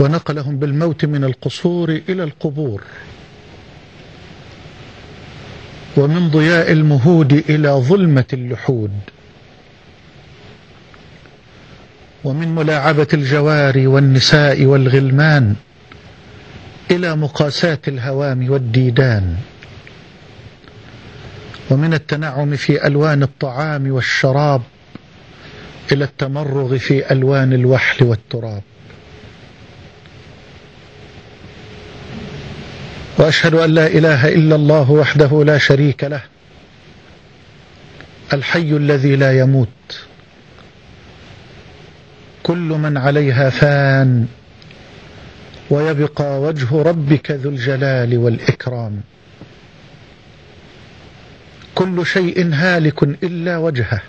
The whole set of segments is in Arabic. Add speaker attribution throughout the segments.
Speaker 1: ونقلهم بالموت من القصور إلى القبور. ومن ضياء المهود إلى ظلمة اللحود. ومن ملاعبة الجواري والنساء والغلمان إلى مقاساة الهوام والديدان. ومن التنعم في ألوان الطعام والشراب إلى التمرغ في ألوان الوحل والتراب. وأشهد أن لا إله إلا الله وحده لا شريك له الحي الذي لا يموت. كل من عليها فان ويبقى وجه ربك ذو الجلال والإكرام. كل شيء هالك إلا وجهه.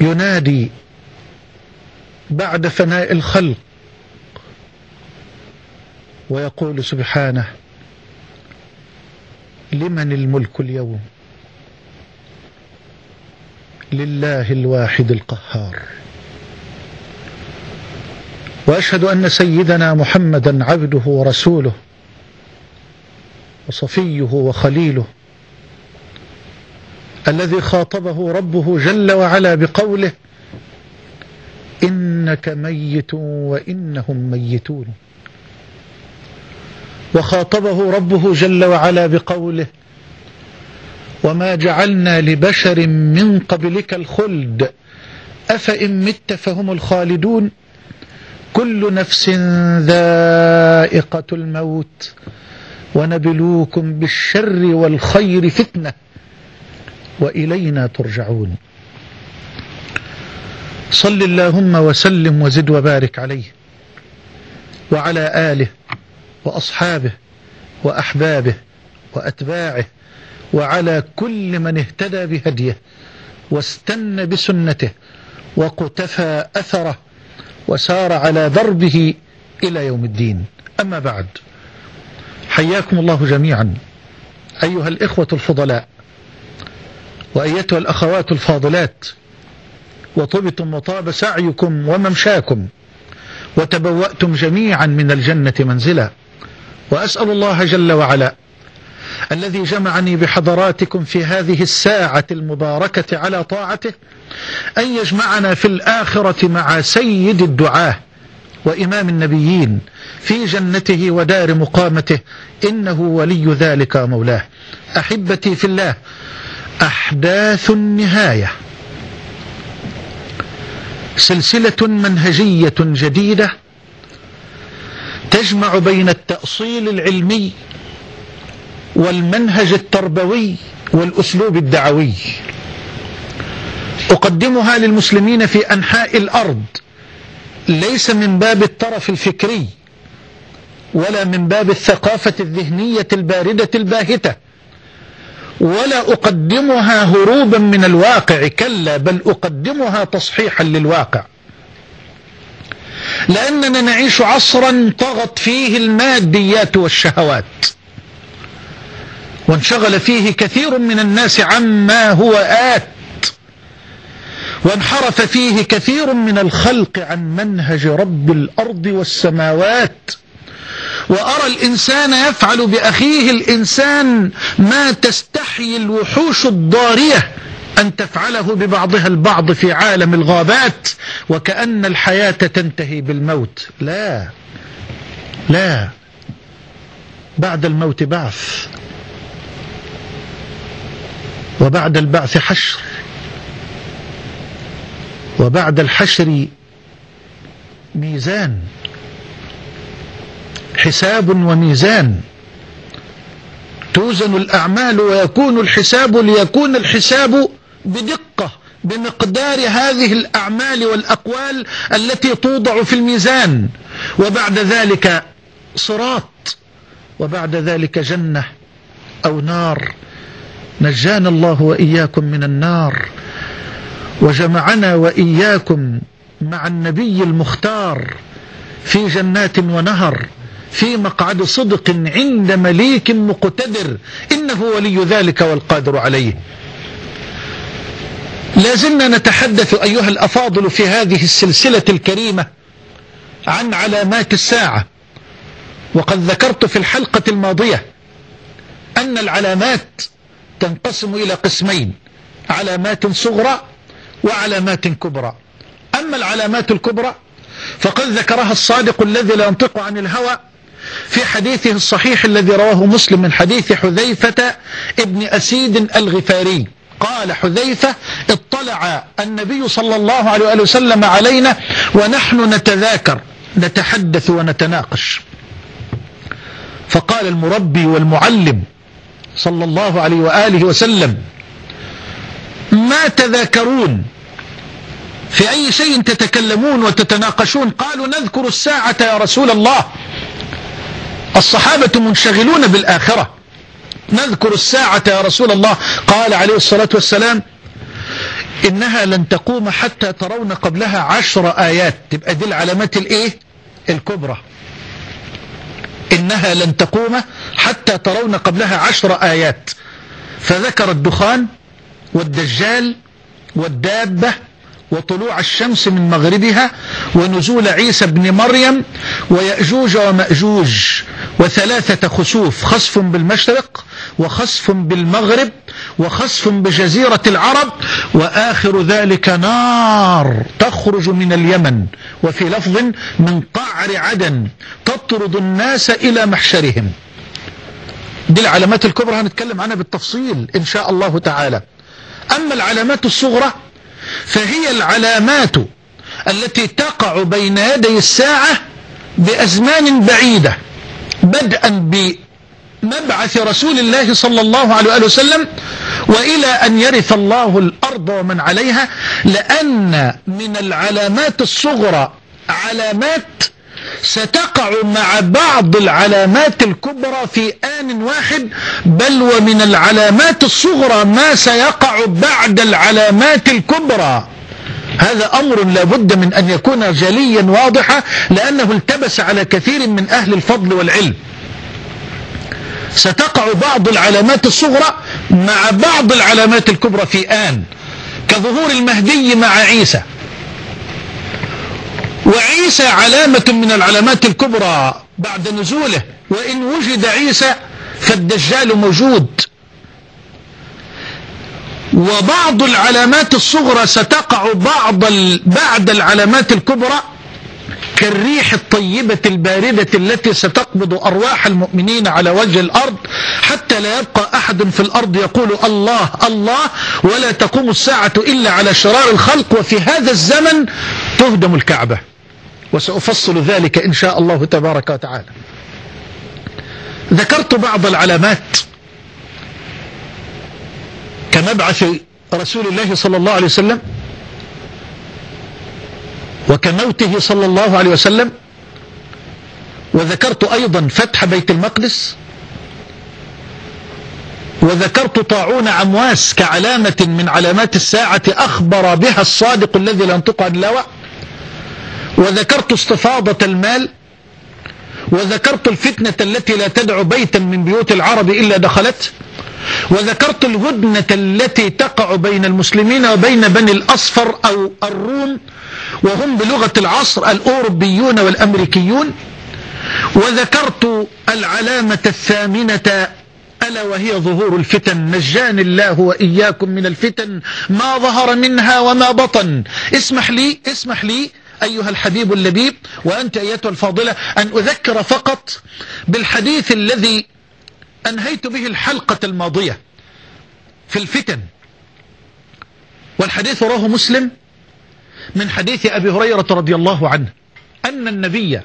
Speaker 1: ينادي بعد فناء الخلق ويقول سبحانه لمن الملك اليوم؟ لله الواحد القهار. وأشهد أن سيدنا محمدا عبده ورسوله وصفيه وخليله الذي خاطبه ربه جل وعلا بقوله إنك ميت وإنهم ميتون. وخاطبه ربه جل وعلا بقوله وما جعلنا لبشر من قبلك الخلد أفإن مت فهم الخالدون؟ كل نفس ذائقة الموت ونبلوكم بالشر والخير فتنة وإلينا ترجعون. صل اللهم وسلم وزد وبارك عليه وعلى آله وأصحابه وأحبابه وأتباعه وعلى كل من اهتدى بهديه واستنى بسنته وقتفى أثره وسار على دربه إلى يوم الدين. أما بعد حياكم الله جميعا أيها الإخوة الفضلاء وأيتها الأخوات الفاضلات وطبتم وطاب سعيكم وممشاكم وتبوأتم جميعا من الجنة منزلا. وأسأل الله جل وعلا الذي جمعني بحضراتكم في هذه الساعة المباركة على طاعته أن يجمعنا في الآخرة مع سيد الدعاه وإمام النبيين في جنته ودار مقامته إنه ولي ذلك مولاه. أحبتي في الله أحداث النهاية. سلسلة منهجية جديدة تجمع بين التأصيل العلمي والمنهج التربوي والأسلوب الدعوي. أقدمها للمسلمين في أنحاء الأرض. ليس من باب الترف الفكري ولا من باب الثقافة الذهنية الباردة الباهتة. ولا أقدمها هروبا من الواقع كلا بل أقدمها تصحيحا للواقع. لأننا نعيش عصرا طغت فيه الماديات والشهوات. وانشغل فيه كثير من الناس عما هو آت. وانحرف فيه كثير من الخلق عن منهج رب الأرض والسماوات. وأرى الإنسان يفعل بأخيه الإنسان ما تستحيي الوحوش الضارية أن تفعله ببعضها البعض في عالم الغابات وكأن الحياة تنتهي بالموت. لا. لا. بعد الموت بعث. وبعد البعث حشر. وبعد الحشر ميزان. حساب وميزان. توزن الأعمال ويكون الحساب ليكون الحساب بدقة بمقدار هذه الأعمال والأقوال التي توضع في الميزان. وبعد ذلك صراط وبعد ذلك جنة أو نار. نجانا الله وإياكم من النار وجمعنا وإياكم مع النبي المختار في جنات ونهر في مقعد صدق عند مليك مقتدر. إنه ولي ذلك والقادر عليه. لازلنا نتحدث أيها الأفاضل في هذه السلسلة الكريمة عن علامات الساعة. وقد ذكرت في الحلقة الماضية أن العلامات تنقسم إلى قسمين علامات صغرى وعلامات كبرى. أما العلامات الكبرى فقد ذكرها الصادق الذي لا ينطق عن الهوى في حديثه الصحيح الذي رواه مسلم من حديث حذيفة ابن أسيد الغفاري. قال حذيفة اطلع النبي صلى الله عليه وآله وسلم علينا ونحن نتذاكر نتحدث ونتناقش. فقال المربي والمعلم صلى الله عليه وآله وسلم ما تذاكرون؟ في أي شيء تتكلمون وتتناقشون؟ قالوا نذكر الساعة يا رسول الله. الصحابة منشغلون بالآخرة. نذكر الساعة يا رسول الله. قال عليه الصلاة والسلام إنها لن تقوم حتى ترون قبلها عشر آيات. تبقى دي العلامات الإيه؟ الكبرى. إنها لن تقوم حتى ترون قبلها عشر آيات. فذكر الدخان والدجال والدابة وطلوع الشمس من مغربها ونزول عيسى بن مريم ويأجوج ومأجوج وثلاثة خسوف خسف بالمشرق وخسف بالمغرب وخسف بجزيرة العرب وآخر ذلك نار تخرج من اليمن. وفي لفظ من قعر عدن تطرد الناس إلى محشرهم. دي العلامات الكبرى هنتكلم عنها بالتفصيل إن شاء الله تعالى. أما العلامات الصغرى فهي العلامات التي تقع بين يدي الساعة بأزمان بعيدة بدءا بمبعث رسول الله صلى الله عليه وسلم وإلى أن يرث الله الأرض ومن عليها لأن من العلامات الصغرى علامات ستقع مع بعض العلامات الكبرى في آن واحد بل ومن العلامات الصغرى ما سيقع بعد العلامات الكبرى. هذا أمر لابد من أن يكون جليا واضحا لأنه التبس على كثير من أهل الفضل والعلم. ستقع بعض العلامات الصغرى مع بعض العلامات الكبرى في آن كظهور المهدي مع عيسى. وعيسى علامة من العلامات الكبرى بعد نزوله. وإن وجد عيسى فالدجال موجود. وبعض العلامات الصغرى ستقع بعض بعد العلامات الكبرى كالريح الطيبة الباردة التي ستقبض أرواح المؤمنين على وجه الأرض. حتى لا يبقى أحد في الأرض يقول الله الله ولا تقوم الساعة إلا على شرار الخلق. وفي هذا الزمن تهدم الكعبة. وسأفصل ذلك إن شاء الله تبارك وتعالى. ذكرت بعض العلامات كمبعث رسول الله صلى الله عليه وسلم وكموته صلى الله عليه وسلم وذكرت أيضا فتح بيت المقدس وذكرت طاعون عمواس كعلامة من علامات الساعة أخبر بها الصادق الذي لا ينطق عن الهوى وذكرت استفاضة المال وذكرت الفتنة التي لا تدع بيتا من بيوت العرب إلا دخلت وذكرت الهدنة التي تقع بين المسلمين وبين بني الأصفر أو الروم وهم بلغة العصر الأوروبيون والأمريكيون وذكرت العلامة الثامنة ألا وهي ظهور الفتن نجان الله وإياكم من الفتن ما ظهر منها وما بطن. اسمح لي اسمح لي أيها الحبيب اللبيب وأنت أيتها الفاضلة أن أذكر فقط بالحديث الذي أنهيت به الحلقة الماضية في الفتن. والحديث راه مسلم من حديث أبي هريرة رضي الله عنه أن النبي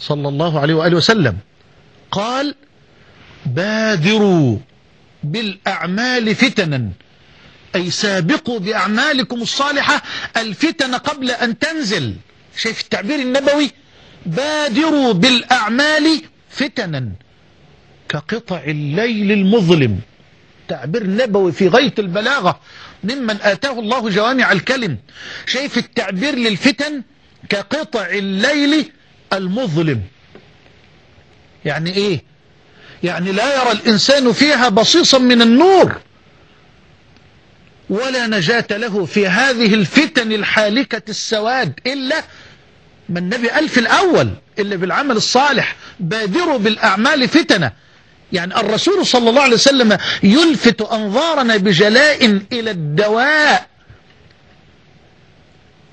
Speaker 1: صلى الله عليه وآله وسلم قال بادروا بالأعمال فتنا. أي سابقوا بأعمالكم الصالحة الفتن قبل أن تنزل. شايف التعبير النبوي؟ بادروا بالأعمال فتنا كقطع الليل المظلم. تعبير نبوي في غاية البلاغة. ممن آتاه الله جوامع الكلم. شايف التعبير للفتن كقطع الليل المظلم. يعني إيه؟ يعني لا يرى الإنسان فيها بصيصا من النور. ولا نجاة له في هذه الفتن الحالكة السواد إلا ما النبي قال في الأول إلا بالعمل الصالح بادروا بالأعمال فتنة. يعني الرسول صلى الله عليه وسلم يلفت أنظارنا بجلاء إلى الدواء.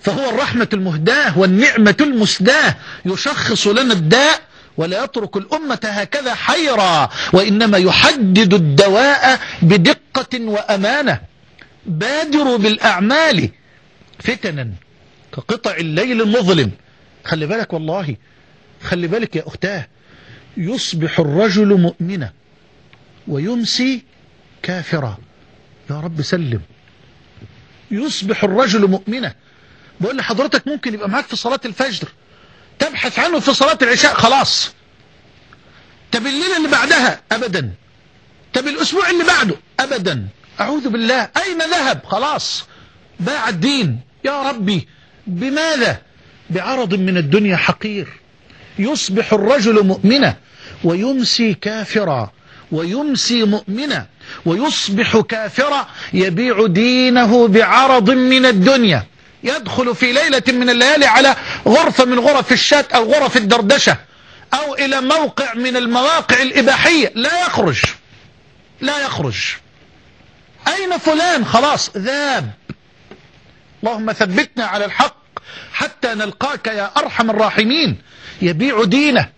Speaker 1: فهو الرحمة المهداة والنعمة المسداة. يشخص لنا الداء ولا يترك الأمة هكذا حيرا وإنما يحدد الدواء بدقة وأمانة. بادروا بالأعمال فتنا كقطع الليل المظلم. خلي بالك والله خلي بالك يا أختاه يصبح الرجل مؤمنا ويمسي كافرا. يا رب سلم. يصبح الرجل مؤمنا. بقول لحضرتك ممكن يبقى معاك في صلاة الفجر تبحث عنه في صلاة العشاء خلاص. طب الليلة اللي بعدها أبدا. طب الأسبوع اللي بعده أبدا. أعوذ بالله. أين ذهب؟ خلاص. باع الدين. يا ربي بماذا؟ بعرض من الدنيا حقير. يصبح الرجل مؤمنا ويمسي كافرا ويمسي مؤمنا ويصبح كافرا يبيع دينه بعرض من الدنيا. يدخل في ليلة من الليالي على غرفة من غرف الشات أو غرف الدردشة أو إلى موقع من المواقع الإباحية. لا يخرج. لا يخرج. أين فلان؟ خلاص ذاب. اللهم ثبتنا على الحق حتى نلقاك يا أرحم الراحمين. يبيع دينه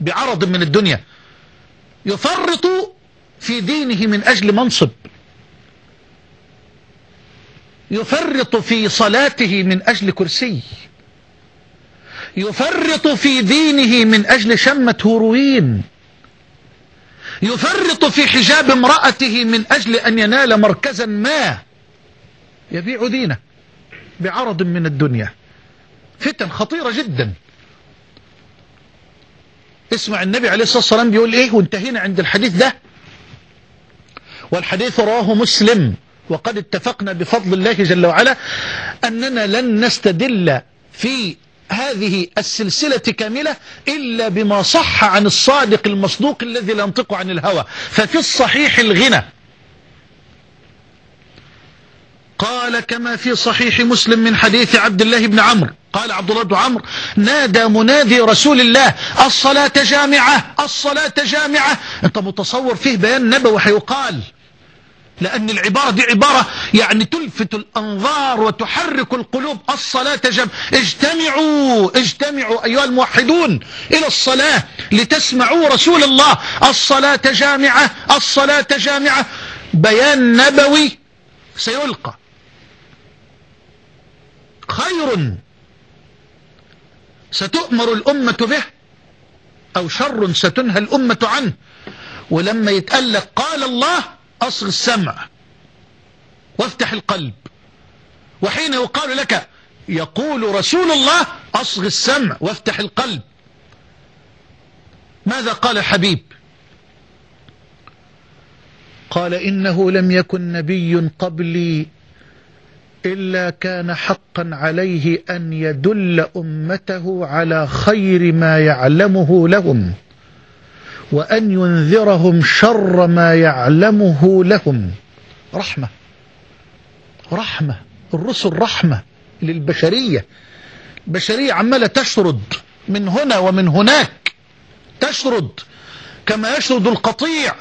Speaker 1: بعرض من الدنيا. يفرط في دينه من أجل منصب. يفرط في صلاته من أجل كرسي. يفرط في دينه من أجل شمة هروين. يفرط في حجاب امرأته من أجل أن ينال مركزا ما. يبيع دينه بعرض من الدنيا. فتن خطيرة جدا. اسمع النبي عليه الصلاة والسلام بيقول إيه؟ وانتهينا عند الحديث ده. والحديث رواه مسلم. وقد اتفقنا بفضل الله جل وعلا أننا لن نستدل في هذه السلسلة كاملة إلا بما صح عن الصادق المصدوق الذي لا ينطق عن الهوى. ففي الصحيح الغنى. قال كما في صحيح مسلم من حديث عبد الله بن عمرو. قال عبد الله بن عمرو نادى منادي رسول الله الصلاة جامعة الصلاة جامعة. أنت متصور فيه بيان نبوي هيقال لأن العبارة دي عبارة يعني تلفت الأنظار وتحرك القلوب. الصلاة جم اجتمعوا اجتمعوا أيها الموحدون إلى الصلاة لتسمعوا رسول الله. الصلاة جامعة الصلاة جامعة. بيان نبوي سيلقى. خير ستؤمر الأمة به أو شر ستنهى الأمة عنه. ولما يتقلق قال الله أصغ السمع وافتح القلب. وحين يقال لك يقول رسول الله أصغ السمع وافتح القلب. ماذا قال الحبيب قال إنه لم يكن نبي قبلي إلا كان حقا عليه أن يدل أمته على خير ما يعلمه لهم. وأن ينذرهم شر ما يعلمه لهم. رحمة. رحمة. الرسل رحمة للبشرية. البشرية عمالة تشرد من هنا ومن هناك. تشرد كما يشرد القطيع.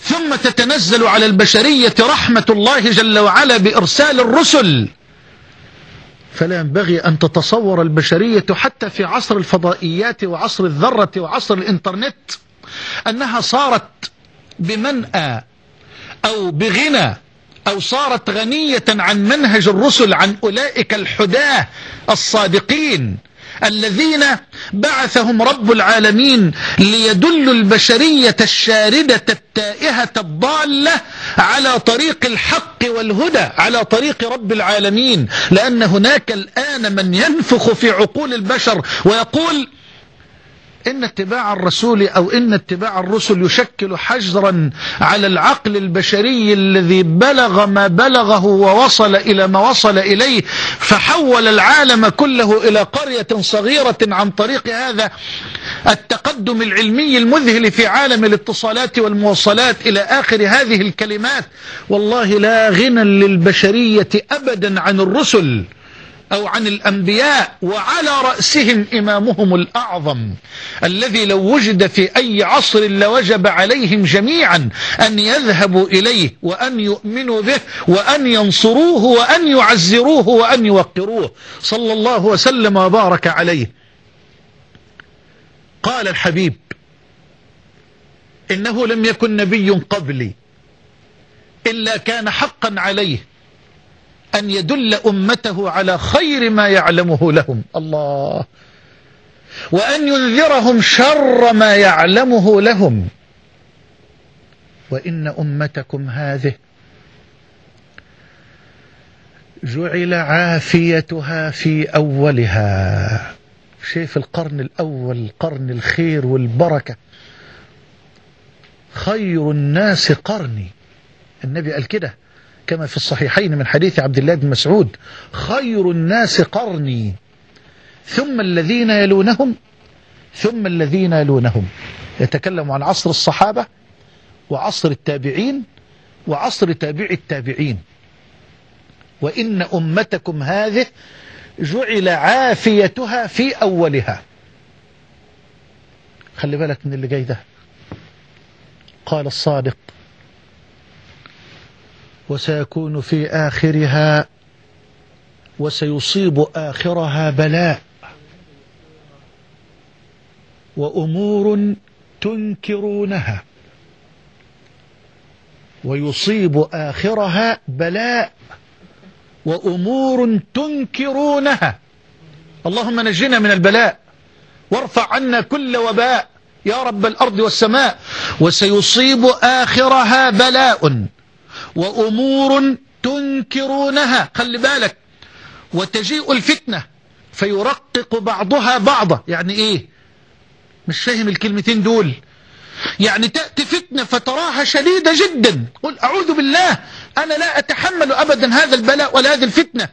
Speaker 1: ثم تتنزل على البشرية رحمة الله جل وعلا بإرسال الرسل. فلا ينبغي أن تتصور البشرية حتى في عصر الفضائيات وعصر الذرة وعصر الإنترنت أنها صارت بمنأى أو بغنى أو صارت غنية عن منهج الرسل عن أولئك الحداة الصادقين الذين بعثهم رب العالمين ليدلوا البشرية الشاردة التائهة الضالة على طريق الحق والهدى على طريق رب العالمين لأن هناك الآن من ينفخ في عقول البشر ويقول إن اتباع الرسول أو إن اتباع الرسل يشكل حجرا على العقل البشري الذي بلغ ما بلغه ووصل إلى ما وصل إليه فحول العالم كله إلى قرية صغيرة عن طريق هذا التقدم العلمي المذهل في عالم الاتصالات والموصلات إلى آخر هذه الكلمات. والله لا غنى للبشرية أبدا عن الرسل. أو عن الأنبياء وعلى رأسهم إمامهم الأعظم الذي لو وجد في أي عصر لوجب عليهم جميعا أن يذهبوا إليه وأن يؤمنوا به وأن ينصروه وأن يعزروه وأن يوقروه. صلى الله وسلم وبارك عليه. قال الحبيب إنه لم يكن نبي قبلي إلا كان حقا عليه. أن يدل أمته على خير ما يعلمه لهم. الله. وأن ينذرهم شر ما يعلمه لهم. وإن أمتكم هذه جعل عافيتها في أولها. شايف القرن الأول قرن الخير والبركة. خير الناس قرني. النبي قال كده. كما في الصحيحين من حديث عبد الله بن مسعود خير الناس قرني ثم الذين يلونهم ثم الذين يلونهم. يتكلم عن عصر الصحابة وعصر التابعين وعصر تابع التابعين. وإن أمتكم هذه جعل عافيتها في أولها. خلي بالك من اللي جاي ده. قال الصادق وسيكون في آخرها وسيصيب آخرها بلاء. وأمور تنكرونها ويصيب آخرها بلاء. وأمور تنكرونها. اللهم نجنا من البلاء. وارفع عنا كل وباء يا رب الأرض والسماء. وسيصيب آخرها بلاء. وأمور تنكرونها خلي بالك وتجيء الفتنة فيرقق بعضها بعضا. يعني إيه؟ مش فاهم الكلمتين دول. يعني تأتي فتنة فتراها شديدة جدا. قل أعوذ بالله أنا لا أتحمل أبدا هذا البلاء ولا هذه الفتنة.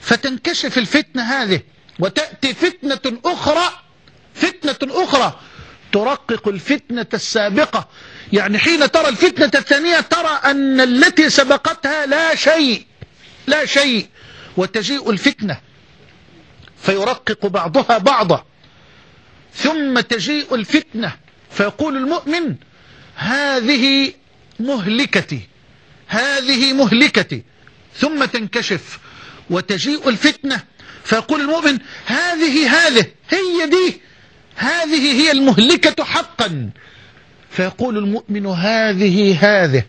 Speaker 1: فتنكشف الفتنة هذه وتأتي فتنة أخرى فتنة أخرى ترقق الفتنة السابقة. يعني حين ترى الفتنة الثانية ترى أن التي سبقتها لا شيء لا شيء. وتجيء الفتنة فيرقق بعضها بعضا. ثم تجيء الفتنة فيقول المؤمن هذه مهلكتي هذه مهلكتي. ثم تنكشف وتجيء الفتنة فيقول المؤمن هذه هذه هي دي. هذه هي المهلكة حقا. فيقول المؤمن هذه هذه.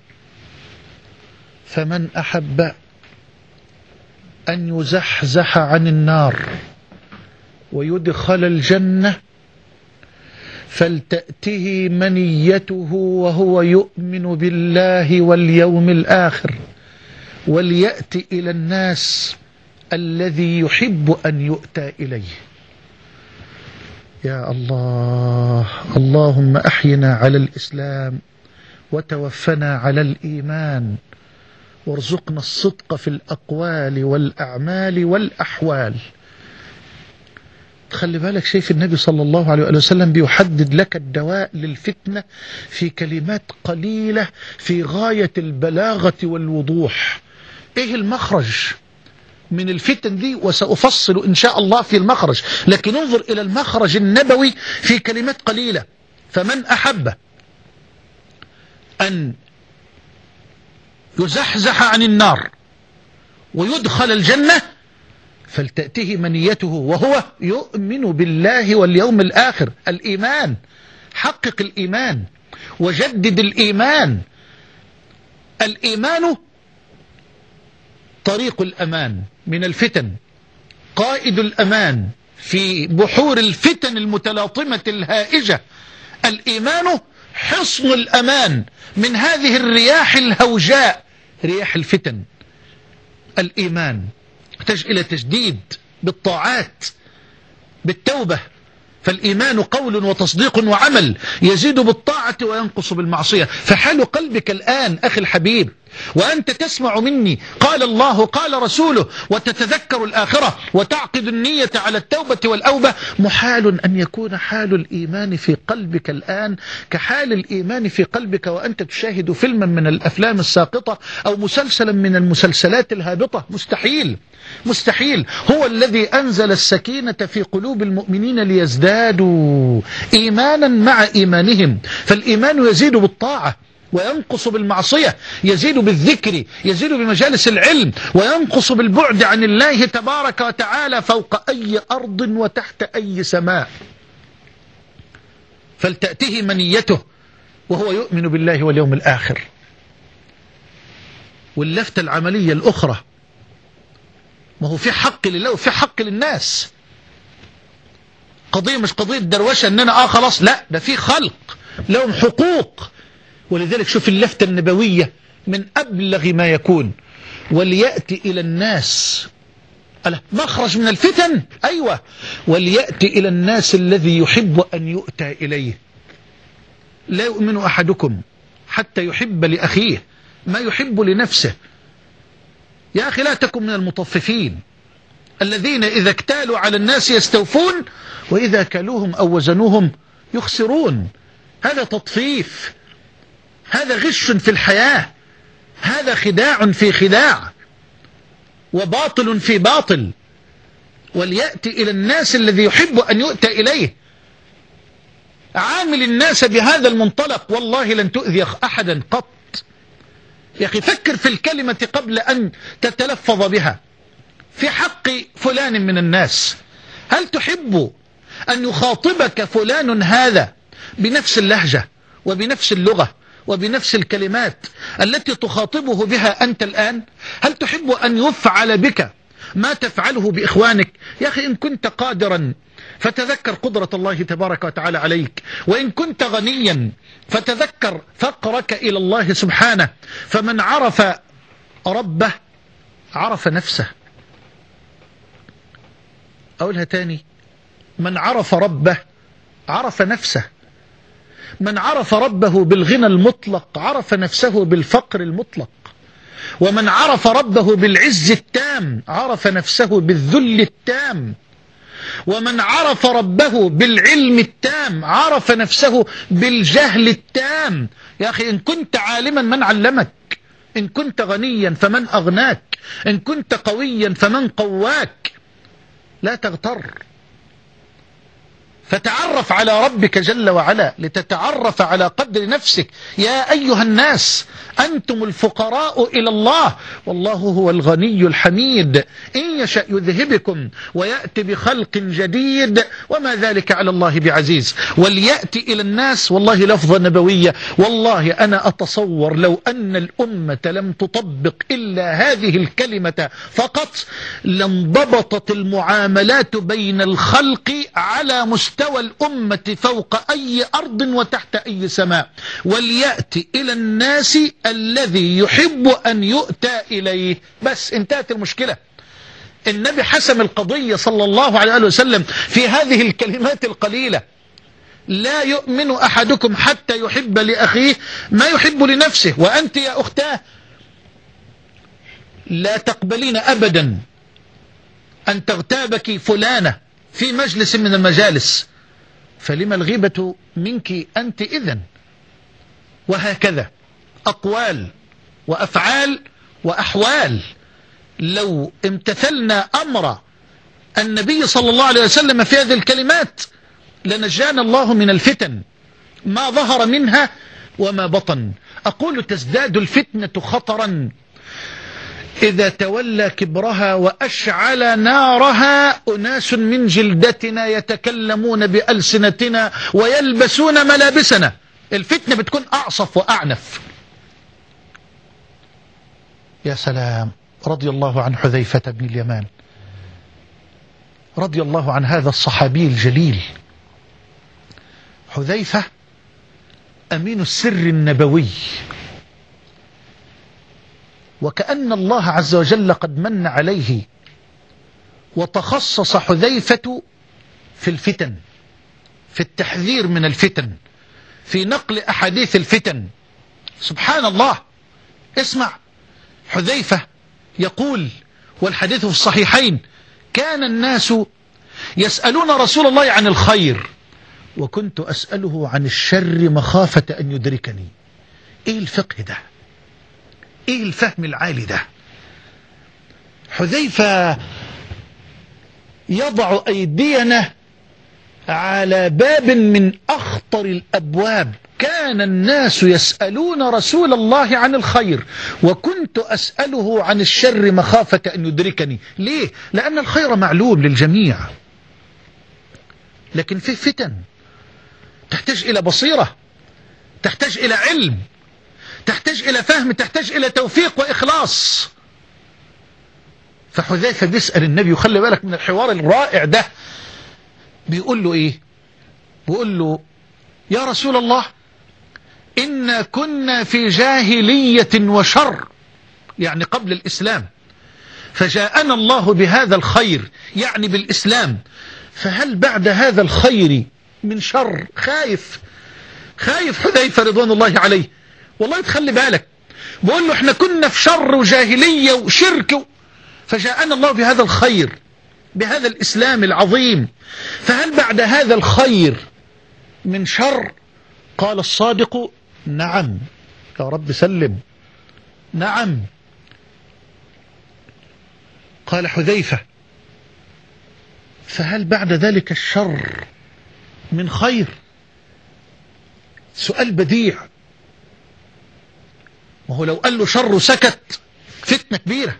Speaker 1: فمن أحب أن يزحزح عن النار ويدخل الجنة فلتأته منيته وهو يؤمن بالله واليوم الآخر وليأتي إلى الناس الذي يحب أن يؤتى إليه. يا الله. اللهم أحينا على الإسلام وتوفنا على الإيمان. وارزقنا الصدق في الأقوال والأعمال والأحوال. خلي بالك شايف النبي صلى الله عليه وسلم بيحدد لك الدواء للفتنة في كلمات قليلة في غاية البلاغة والوضوح. إيه المخرج؟ من الفتن دي وسأفصل إن شاء الله في المخرج. لكن انظر إلى المخرج النبوي في كلمات قليلة. فمن أحب أن يزحزح عن النار ويدخل الجنة فلتأته منيته وهو يؤمن بالله واليوم الآخر. الإيمان حقق الإيمان وجدد الإيمان. الإيمان طريق الأمان. من الفتن. قائد الأمان في بحور الفتن المتلاطمة الهائجة. الإيمان حصن الأمان من هذه الرياح الهوجاء. رياح الفتن. الإيمان يحتاج إلى تجديد بالطاعات بالتوبة فالإيمان قول وتصديق وعمل يزيد بالطاعة وينقص بالمعصية. فحال قلبك الآن أخي الحبيب وأنت تسمع مني قال الله قال رسوله وتتذكر الآخرة وتعقد النية على التوبة والأوبة محال أن يكون حال الإيمان في قلبك الآن كحال الإيمان في قلبك وأنت تشاهد فيلما من الأفلام الساقطة أو مسلسلا من المسلسلات الهابطة. مستحيل. مستحيل. هو الذي أنزل السكينة في قلوب المؤمنين ليزدادوا إيمانا مع إيمانهم. فالإيمان يزيد بالطاعة وينقص بالمعصية يزيد بالذكر يزيد بمجالس العلم وينقص بالبعد عن الله تبارك وتعالى فوق أي أرض وتحت أي سماء. فلتأته منيته وهو يؤمن بالله واليوم الآخر. واللفتة العملية الأخرى ما هو في حق لله وفي حق للناس. قضية مش قضية دروشة ان أنا آه خلاص لا ده في خلق لهم حقوق. ولذلك شوف اللفتة النبوية من أبلغ ما يكون وليأتي إلى الناس. مخرج من الفتن؟ أيوة. وليأتي إلى الناس الذي يحب أن يؤتى إليه. لا يؤمن أحدكم حتى يحب لأخيه ما يحب لنفسه. يا أخي لا تكن من المطففين. الذين إذا اكتالوا على الناس يستوفون وإذا كالوهم أو وزنوهم يخسرون. هذا تطفيف. هذا غش في الحياة. هذا خداع في خداع. وباطل في باطل. وليأتي إلى الناس الذي يحب أن يؤتى إليه. عامل الناس بهذا المنطلق والله لن تؤذي أحدا قط. يا أخي فكر في الكلمة قبل أن تتلفظ بها. في حق فلان من الناس هل تحب أن يخاطبك فلان هذا بنفس اللهجة وبنفس اللغة وبنفس الكلمات التي تخاطبه بها أنت الآن؟ هل تحب أن يفعل بك ما تفعله بإخوانك؟ يا أخي إن كنت قادرا فتذكر قدرة الله تبارك وتعالى عليك. وإن كنت غنيا فتذكر فقرك إلى الله سبحانه فمن عرف ربه عرف نفسه. أقولها تاني من عرف ربه عرف نفسه. من عرف ربه بالغنى المطلق عرف نفسه بالفقر المطلق. ومن عرف ربه بالعز التام عرف نفسه بالذل التام. ومن عرف ربه بالعلم التام عرف نفسه بالجهل التام. يا أخي إن كنت عالما من علمك؟ إن كنت غنيا فمن أغناك؟ إن كنت قويا فمن قواك؟ لا تغتر. فتعرف على ربك جل وعلا لتتعرف على قدر نفسك. يا أيها الناس أنتم الفقراء إلى الله. والله هو الغني الحميد. إن يشأ يذهبكم ويأتي بخلق جديد وما ذلك على الله بعزيز. وليأتي إلى الناس والله لفظة نبوية. والله أنا أتصور لو أن الأمة لم تطبق إلا هذه الكلمة فقط لانضبطت المعاملات بين الخلق على مستوى الأمة فوق أي أرض وتحت أي سماء. وليأتي إلى الناس الذي يحب أن يؤتى إليه. بس انتهت المشكلة. النبي حسم القضية صلى الله عليه وسلم في هذه الكلمات القليلة. لا يؤمن أحدكم حتى يحب لأخيه ما يحب لنفسه. وأنت يا أختاه لا تقبلين أبدا أن تغتابك فلانة في مجلس من المجالس. فلما الغيبة منك أنت إذن؟ وهكذا. أقوال وأفعال وأحوال. لو امتثلنا أمر النبي صلى الله عليه وسلم في هذه الكلمات لنجانا الله من الفتن. ما ظهر منها وما بطن. أقول تزداد الفتنة خطرا. إذا تولى كبرها وأشعل نارها أناس من جلدتنا يتكلمون بألسنتنا ويلبسون ملابسنا. الفتنة بتكون أعصف وأعنف. يا سلام رضي الله عن حذيفة بن اليمان. رضي الله عن هذا الصحابي الجليل. حذيفة أمين السر النبوي. وكأن الله عز وجل قد من عليه وتخصص حذيفة في الفتن في التحذير من الفتن في نقل أحاديث الفتن. سبحان الله! اسمع حذيفة يقول والحديث في الصحيحين كان الناس يسألون رسول الله عن الخير وكنت أسأله عن الشر مخافة أن يدركني. إيه الفقه ده؟ إيه الفهم العالي ده؟ حذيفة يضع أيدينا على باب من أخطر الأبواب. كان الناس يسألون رسول الله عن الخير وكنت أسأله عن الشر مخافة أن يدركني. ليه؟ لأن الخير معلوم للجميع. لكن فيه فتن تحتاج إلى بصيرة تحتاج إلى علم. تحتاج إلى فهم تحتاج إلى توفيق وإخلاص. فحذيفة بيسأل النبي وخلي بالك من الحوار الرائع ده. بيقول له إيه؟ بيقول له يا رسول الله إنا كنا في جاهلية وشر. يعني قبل الإسلام. فجاءنا الله بهذا الخير يعني بالإسلام. فهل بعد هذا الخير من شر خايف؟ خايف حذيفة رضوان الله عليه. والله تخلي بالك. بقول له إحنا كنا في شر وجاهلية وشرك فجاءنا الله بهذا الخير بهذا الإسلام العظيم. فهل بعد هذا الخير من شر؟ قال الصادق نعم. يا رب سلم. نعم. قال حذيفة فهل بعد ذلك الشر من خير؟ سؤال بديع. وهو لو قال له شر سكت فتنة كبيرة.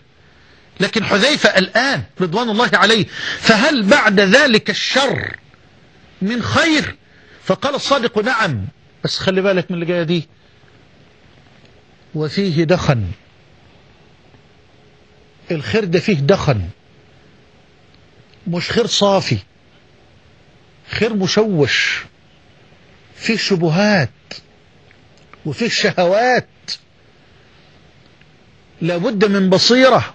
Speaker 1: لكن حذيفة الآن رضوان الله عليه فهل بعد ذلك الشر من خير؟ فقال الصادق نعم. بس خلي بالك من اللي جاية دي. وفيه دخن. الخير ده فيه دخن. مش خير صافي. خير مشوش. فيه شبهات. وفيه شهوات. لابد من بصيرة.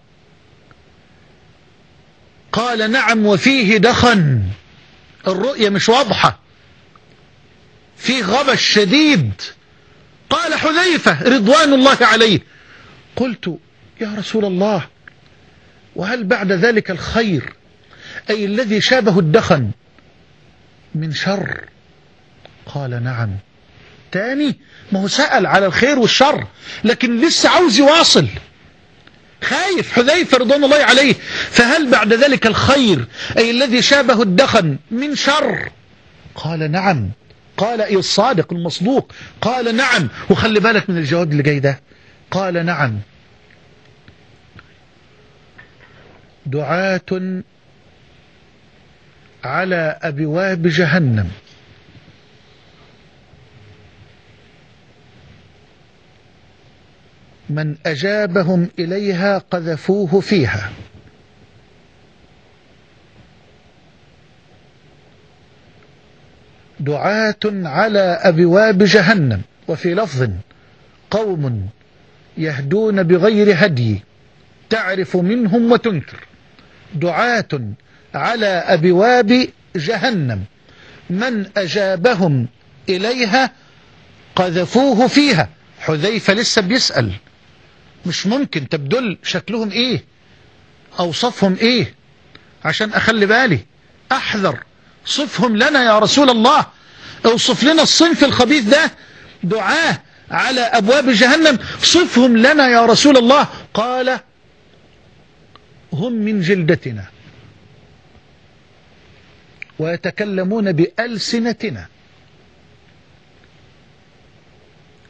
Speaker 1: قال نعم وفيه دخن. الرؤية مش واضحة. فيه غبش شديد. قال حذيفة رضوان الله عليه. قلت يا رسول الله وهل بعد ذلك الخير؟ أي الذي شابه الدخن من شر؟ قال نعم. تاني ما هو سأل على الخير والشر لكن لسه عاوز يواصل. خايف. حذيفة رضوان الله عليه. فهل بعد ذلك الخير أي الذي شابه الدخن من شر؟ قال نعم. قال إيه الصادق المصدوق. قال نعم. وخلي بالك من الجواب اللي جاي ده. قال نعم. دعاة على أبواب جهنم. من أجابهم إليها قذفوه فيها. دعاة على أبواب جهنم. وفي لفظ قوم يهدون بغير هدي تعرف منهم وتنكر. دعاة على أبواب جهنم. من أجابهم إليها قذفوه فيها. حذيفة لسه بيسأل. مش ممكن. تبدل شكلهم إيه؟ أوصفهم إيه؟ عشان أخلي بالي. أحذر. صفهم لنا يا رسول الله. أوصف لنا الصنف الخبيث ده. دعاه على أبواب جهنم. صفهم لنا يا رسول الله. قال هم من جلدتنا. ويتكلمون بألسنتنا.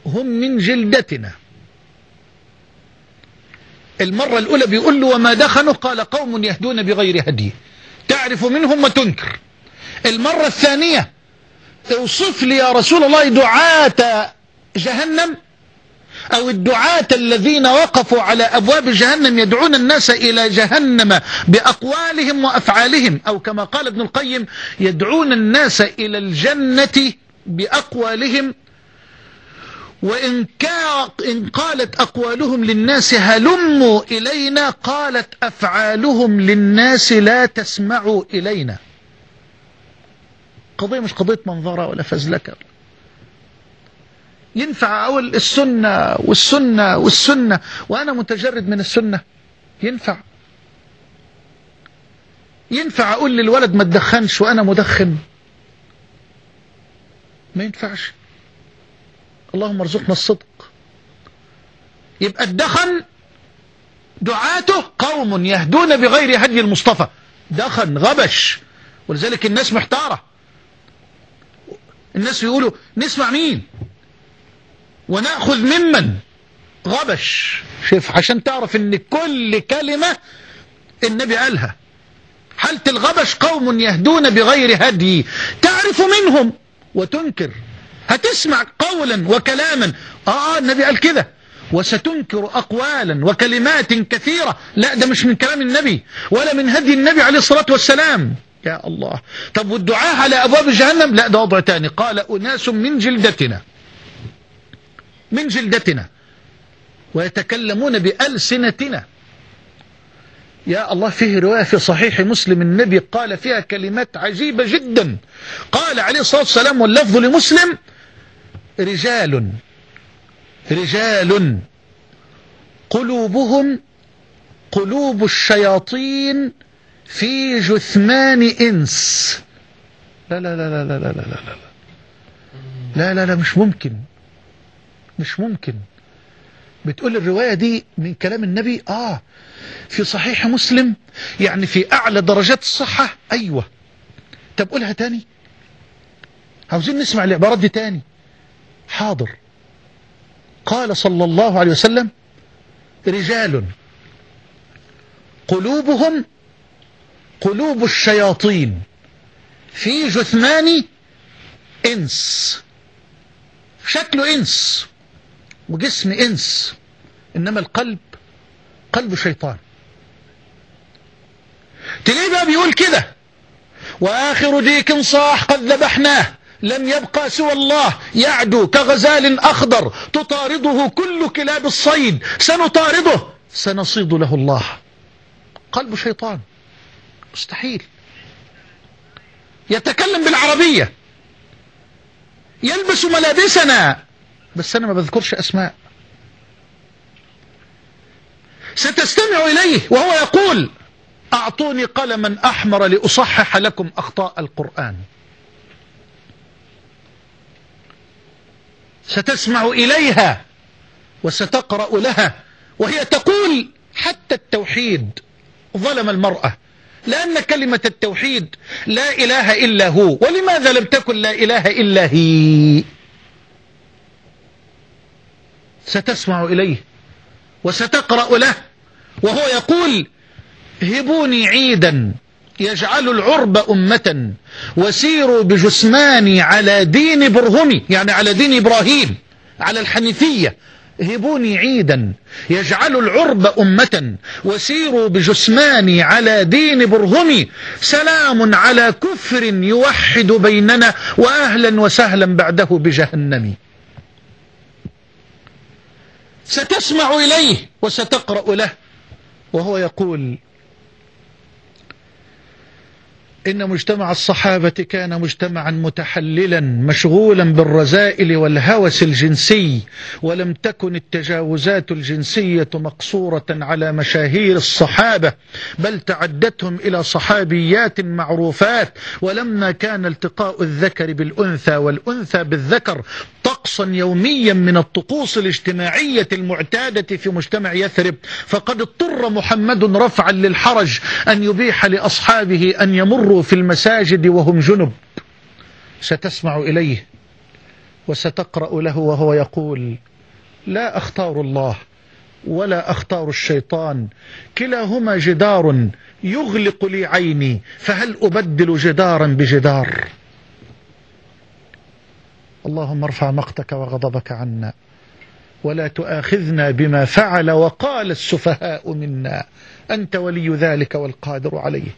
Speaker 1: هم من جلدتنا. المرة الأولى بيقول له وما دخنوا؟ قال قوم يهدون بغير هدي. تعرف منهم وتنكر. المرة الثانية اوصف لي يا رسول الله دعاة جهنم أو الدعاة الذين وقفوا على أبواب جهنم يدعون الناس إلى جهنم بأقوالهم وأفعالهم أو كما قال ابن القيم يدعون الناس إلى الجنة بأقوالهم وإن إن قالت أقوالهم للناس هلموا إلينا قالت أفعالهم للناس لا تسمعوا إلينا. قضية مش قضية منظرة ولا فزلكة. ينفع أقول السنة والسنة والسنة وأنا متجرد من السنة؟ ينفع. ينفع أقول للولد ما تدخنش وأنا مدخن؟ ما ينفعش. اللهم ارزقنا الصدق. يبقى الدخن دعاته قوم يهدون بغير هدي المصطفى. دخن غبش. ولذلك الناس محتارة. الناس يقولوا نسمع مين؟ ونأخذ ممن؟ غبش. شوف عشان تعرف إن كل كلمة النبي قالها. حالة الغبش قوم يهدون بغير هدي؟ تعرف منهم وتنكر. هتسمع قولا وكلاما. آه النبي قال كده. وستنكر أقوالا وكلمات كثيرة. لا ده مش من كلام النبي ولا من هدي النبي عليه الصلاة والسلام. يا الله. طب والدعاء على أبواب جهنم؟ لا ده وضع تاني. قال أناس من جلدتنا. من جلدتنا. ويتكلمون بألسنتنا. يا الله فيه رواية في صحيح مسلم. النبي قال فيها كلمات عجيبة جدا. قال عليه الصلاة والسلام واللفظ لمسلم رجال رجال. قلوبهم قلوب الشياطين في جثمان إنس. لا لا لا لا لا لا لا لا لا. لا لا مش ممكن. مش ممكن. بتقول الرواية دي من كلام النبي؟ آه. في صحيح مسلم يعني في أعلى درجات الصحة؟ أيوة. طب قولها تاني. عاوزين نسمع العبارات دي تاني. حاضر. قال صلى الله عليه وسلم رجال قلوبهم قلوب الشياطين في جثمان إنس شكله إنس وجسم إنس إنما القلب قلب شيطان. تلاقيه بقى بيقول كده وآخر ديك صاح قد ذبحناه. لم يبقى سوى الله يعدو كغزال أخضر تطارده كل كلاب الصيد. سنطارده. سنصيد له الله. قلب شيطان. مستحيل. يتكلم بالعربية. يلبس ملابسنا. بس أنا ما بذكرش أسماء. ستستمع إليه وهو يقول أعطوني قلما أحمر لأصحح لكم أخطاء القرآن. ستسمع إليها وستقرأ لها وهي تقول حتى التوحيد ظلم المرأة لأن كلمة التوحيد لا إله إلا هو ولماذا لم تكن لا إله إلا هي؟ ستسمع إليه وستقرأ له وهو يقول هبوني عيدا. يجعل العرب أمة وسيروا بجثماني على دين برهمي يعني على دين إبراهيم على الحنيفية. هبوني عيدا. يجعل العرب أمة وسيروا بجثماني على دين برهمي سلام على كفر يوحد بيننا وأهلا وسهلا بعده بجهنم. ستسمع إليه وستقرأ له. وهو يقول إن مجتمع الصحابة كان مجتمعا متحللا مشغولا بالرذائل والهوس الجنسي ولم تكن التجاوزات الجنسية مقصورة على مشاهير الصحابة بل تعدتهم إلى صحابيات معروفات ولما كان التقاء الذكر بالأنثى والأنثى بالذكر طقسا يوميا من الطقوس الاجتماعية المعتادة في مجتمع يثرب فقد اضطر محمد رفعا للحرج أن يبيح لأصحابه أن يمروا في المساجد وهم جنب. ستسمع إليه وستقرأ له وهو يقول لا أختار الله ولا أختار الشيطان كلاهما جدار يغلق لي عيني فهل أبدل جدارا بجدار؟ اللهم ارفع مقتك وغضبك عنا ولا تؤاخذنا بما فعل وقال السفهاء منا. أنت ولي ذلك والقادر عليه.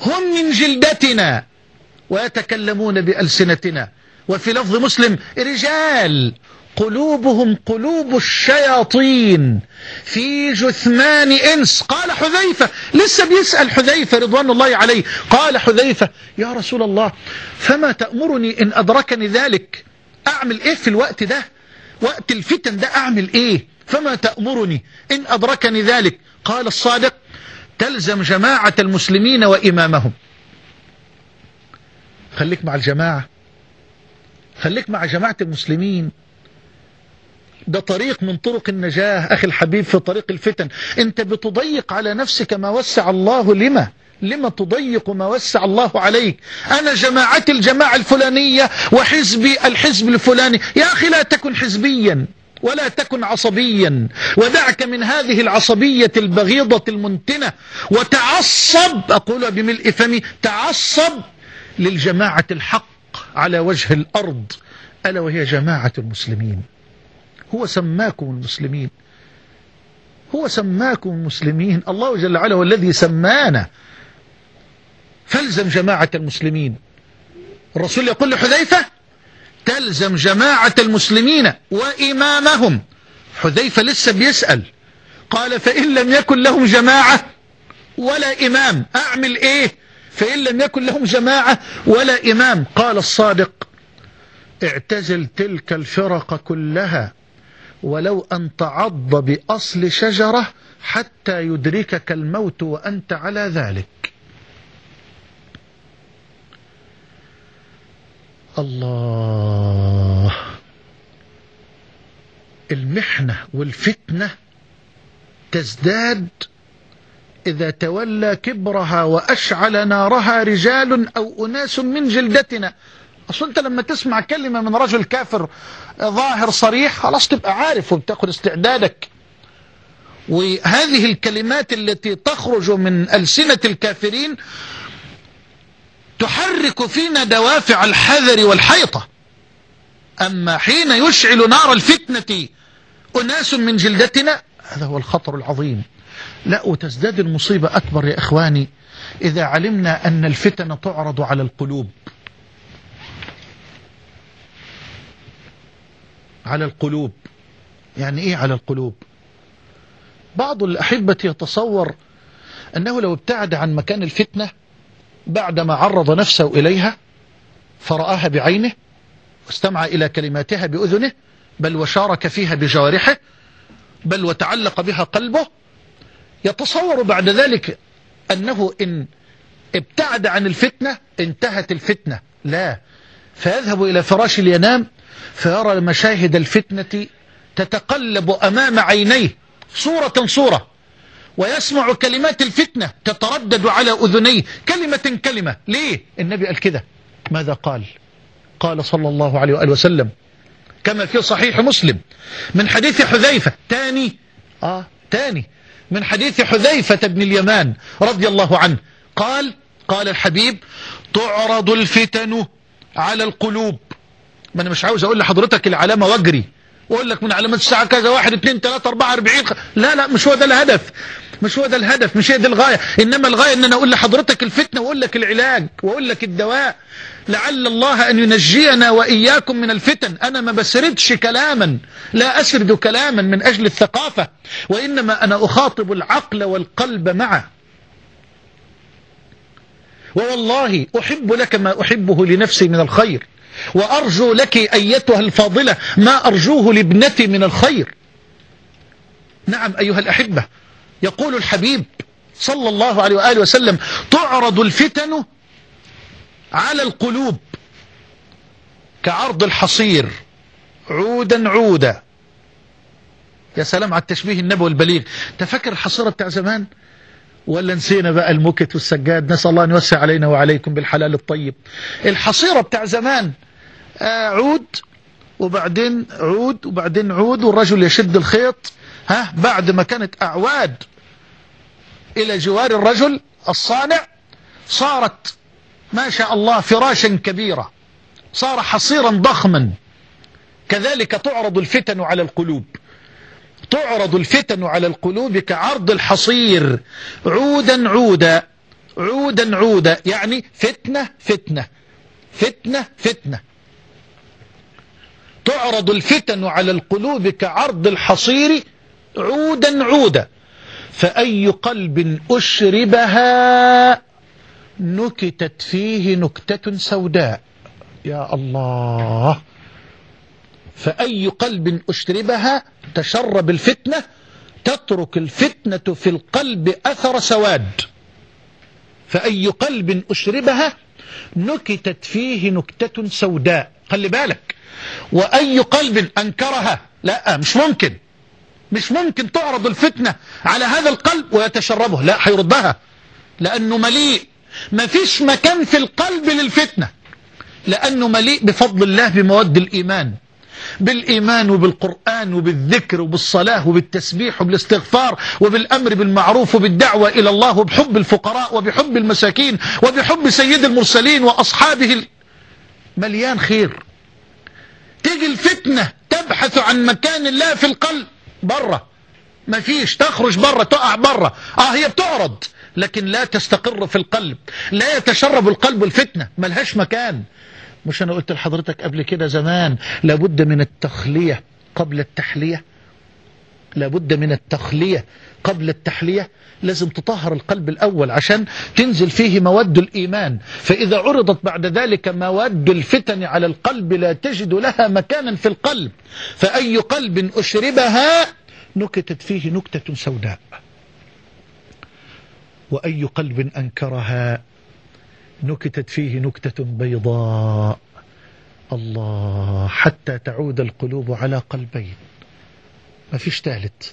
Speaker 1: هم من جلدتنا ويتكلمون بألسنتنا. وفي لفظ مسلم رجال قلوبهم قلوب الشياطين في جثمان إنس. قال حذيفة لسه بيسأل حذيفة رضوان الله عليه. قال حذيفة يا رسول الله فما تأمرني إن أدركني ذلك؟ أعمل إيه في الوقت ده؟ وقت الفتن ده أعمل إيه؟ فما تأمرني إن أدركني ذلك؟ قال الصادق تلزم جماعة المسلمين وإمامهم. خليك مع الجماعة خليك مع جماعة المسلمين. ده طريق من طرق النجاة أخي الحبيب في طريق الفتن. أنت بتضيق على نفسك ما وسع الله لما؟ لما تضيق ما وسع الله عليك؟ أنا جماعتي الجماعة الفلانية وحزبي الحزب الفلاني. يا أخي لا تكن حزبيا ولا تكن عصبيا. ودعك من هذه العصبية البغيضة المنتنة. وتعصب أقول بملء فمي تعصب للجماعة الحق على وجه الأرض. ألا وهي جماعة المسلمين. هو سماكم المسلمين. هو سماكم المسلمين. الله جل وعلا هو الذي سمانا. فالزم جماعة المسلمين. الرسول يقول لحذيفة تلزم جماعة المسلمين وإمامهم. حذيفة لسه بيسأل. قال فإن لم يكن لهم جماعة ولا إمام. أعمل إيه؟ فإن لم يكن لهم جماعة ولا إمام. قال الصادق اعتزل تلك الفرق كلها. ولو أن تعض بأصل شجرة حتى يدركك الموت وأنت على ذلك. الله. المحنة والفتنة تزداد إذا تولى كبرها وأشعل نارها رجال أو أناس من جلدتنا. أصل أنت لما تسمع كلمة من رجل كافر ظاهر صريح خلاص تبقى عارف وبتاخد استعدادك. وهذه الكلمات التي تخرج من ألسنة الكافرين تحرك فينا دوافع الحذر والحيطة. أما حين يشعل نار الفتنة أناس من جلدتنا هذا هو الخطر العظيم. لا وتزداد المصيبة أكبر يا إخواني إذا علمنا أن الفتن تعرض على القلوب. على القلوب. يعني إيه على القلوب؟ بعض الأحبة يتصور أنه لو ابتعد عن مكان الفتنة بعدما عرض نفسه إليها فرآها بعينه واستمع إلى كلماتها بأذنه بل وشارك فيها بجوارحه بل وتعلق بها قلبه يتصور بعد ذلك أنه إن ابتعد عن الفتنة انتهت الفتنة. لا فيذهب إلى فراش لينام فيرى مشاهد الفتنة تتقلب أمام عينيه صورة صورة ويسمع كلمات الفتنة تتردد على أذنيه. كلمة كلمة. ليه؟ النبي قال كده. ماذا قال؟ قال صلى الله عليه وآله وسلم كما في صحيح مسلم من حديث حذيفة تاني آه تاني من حديث حذيفة بن اليمان رضي الله عنه قال قال الحبيب تعرض الفتن على القلوب. ما أنا مش عاوز أقول لحضرتك العلامة واجري وأقول لك من علامات الساعة كذا واحد اثنين ثلاثة أربعة أربعين لا لا مش هو ده الهدف مش هو ده الهدف مش هي دي الغاية إنما الغاية إن أنا أقول لحضرتك الفتنة وأقول لك العلاج وأقول لك الدواء. لعل الله أن ينجينا وإياكم من الفتن. أنا ما بسردش كلاما لا أسرد كلاما من أجل الثقافة وإنما أنا أخاطب العقل والقلب معه. ووالله أحب لك ما أحبه لنفسي من الخير. وأرجو لك أيتها الفاضلة ما أرجوه لابنتي من الخير. نعم أيها الأحبة يقول الحبيب صلى الله عليه وآله وسلم تعرض الفتن على القلوب كعرض الحصير. عودا عودا. يا سلام على التشبيه النبوي البليغ. تفكر الحصيرة بتاع زمان؟ ولا نسينا بقى المكت والسجاد؟ نسأل الله أن يوسع علينا وعليكم بالحلال الطيب. الحصيرة بتاع زمان عود وبعدين عود وبعدين عود والرجل يشد الخيط ها بعد ما كانت أعواد إلى جوار الرجل الصانع صارت ما شاء الله فراشا كبيرة صار حصيرا ضخما. كذلك تعرض الفتن على القلوب. تعرض الفتن على القلوب كعرض الحصير. عودا عودا عودا عودا يعني فتنة فتنة فتنة فتنة. تعرض الفتن على القلوب كعرض الحصير عودا عودا. فأي قلب أشربها نكتت فيه نكتة سوداء. يا الله. فأي قلب أشربها تشرب الفتنة تترك الفتنة في القلب أثر سواد. فأي قلب أشربها نكتت فيه نكتة سوداء. خلي بالك. وأي قلب أنكرها لا مش ممكن. مش ممكن تعرض الفتنة على هذا القلب ويتشربه. لا هيردها. لأنه مليء. ما فيش مكان في القلب للفتنة. لأنه مليء بفضل الله بمواد الإيمان. بالإيمان وبالقرآن وبالذكر وبالصلاة وبالتسبيح وبالاستغفار وبالأمر بالمعروف وبالدعوة إلى الله وبحب الفقراء وبحب المساكين وبحب سيد المرسلين وأصحابه مليان خير. تيجي الفتنة تبحث عن مكان الله في القلب. برة ما فيش. تخرج برة تقع برة آه هي بتعرض لكن لا تستقر في القلب. لا يتشرب القلب الفتنة. ملهاش مكان. مش أنا قلت لحضرتك قبل كده زمان لابد من التخلية قبل التحلية. لابد من التخلية. قبل التحلية لازم تطهر القلب الأول عشان تنزل فيه مواد الإيمان. فإذا عرضت بعد ذلك مواد الفتن على القلب لا تجد لها مكانا في القلب. فأي قلب أشربها نكتت فيه نكتة سوداء. وأي قلب أنكرها نكتت فيه نكتة بيضاء. الله حتى تعود القلوب على قلبين. ما فيش ثالث.